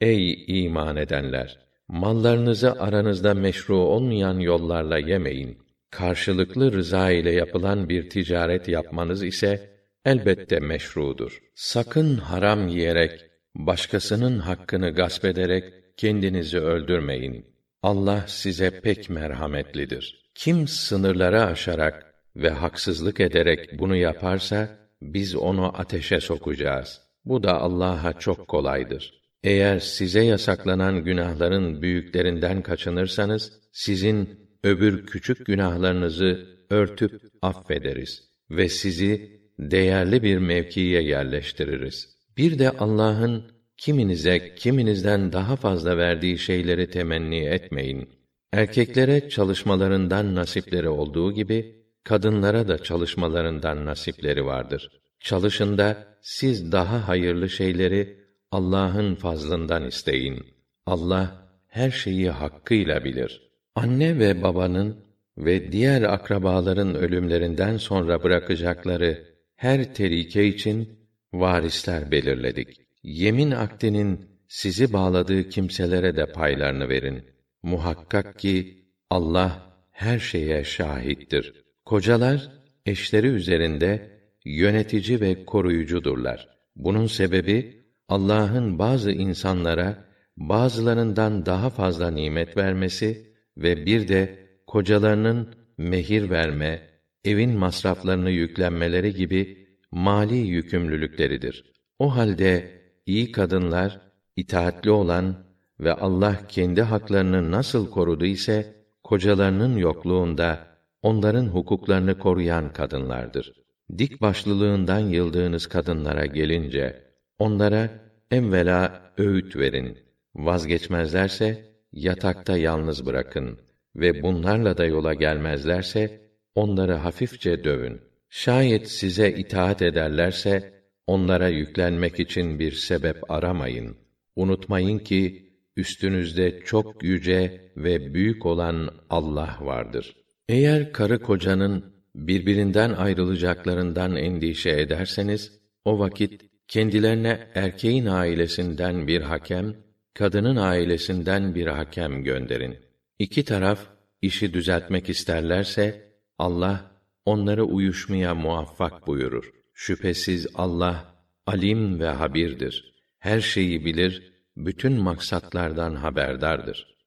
Ey iman edenler! Mallarınızı aranızda meşru olmayan yollarla yemeyin. Karşılıklı rıza ile yapılan bir ticaret yapmanız ise elbette meşrudur. Sakın haram yiyerek, başkasının hakkını gasp ederek kendinizi öldürmeyin. Allah size pek merhametlidir. Kim sınırları aşarak ve haksızlık ederek bunu yaparsa biz onu ateşe sokacağız. Bu da Allah'a çok kolaydır. Eğer size yasaklanan günahların büyüklerinden kaçınırsanız sizin öbür küçük günahlarınızı örtüp affederiz ve sizi değerli bir mevkiye yerleştiririz. Bir de Allah'ın kiminize kiminizden daha fazla verdiği şeyleri temenni etmeyin. Erkeklere çalışmalarından nasipleri olduğu gibi kadınlara da çalışmalarından nasipleri vardır. Çalışında siz daha hayırlı şeyleri Allah'ın fazlından isteyin. Allah her şeyi hakkıyla bilir. Anne ve babanın ve diğer akrabaların ölümlerinden sonra bırakacakları her terike için varisler belirledik. Yemin akdinin sizi bağladığı kimselere de paylarını verin. Muhakkak ki Allah her şeye şahittir. Kocalar eşleri üzerinde yönetici ve koruyucudurlar. Bunun sebebi Allah'ın bazı insanlara bazılarından daha fazla nimet vermesi ve bir de kocalarının mehir verme, evin masraflarını yüklenmeleri gibi mali yükümlülükleridir. O halde iyi kadınlar itaatli olan ve Allah kendi haklarını nasıl korudu ise kocalarının yokluğunda onların hukuklarını koruyan kadınlardır. Dik başlılığından yıldığınız kadınlara gelince onlara evvela öğüt verin. Vazgeçmezlerse yatakta yalnız bırakın ve bunlarla da yola gelmezlerse onları hafifçe dövün. Şayet size itaat ederlerse onlara yüklenmek için bir sebep aramayın. Unutmayın ki üstünüzde çok yüce ve büyük olan Allah vardır. Eğer karı kocanın birbirinden ayrılacaklarından endişe ederseniz o vakit kendilerine erkeğin ailesinden bir hakem, kadının ailesinden bir hakem gönderin. İki taraf işi düzeltmek isterlerse Allah onları uyuşmaya muvaffak buyurur. Şüphesiz Allah alim ve habirdir. Her şeyi bilir, bütün maksatlardan haberdardır.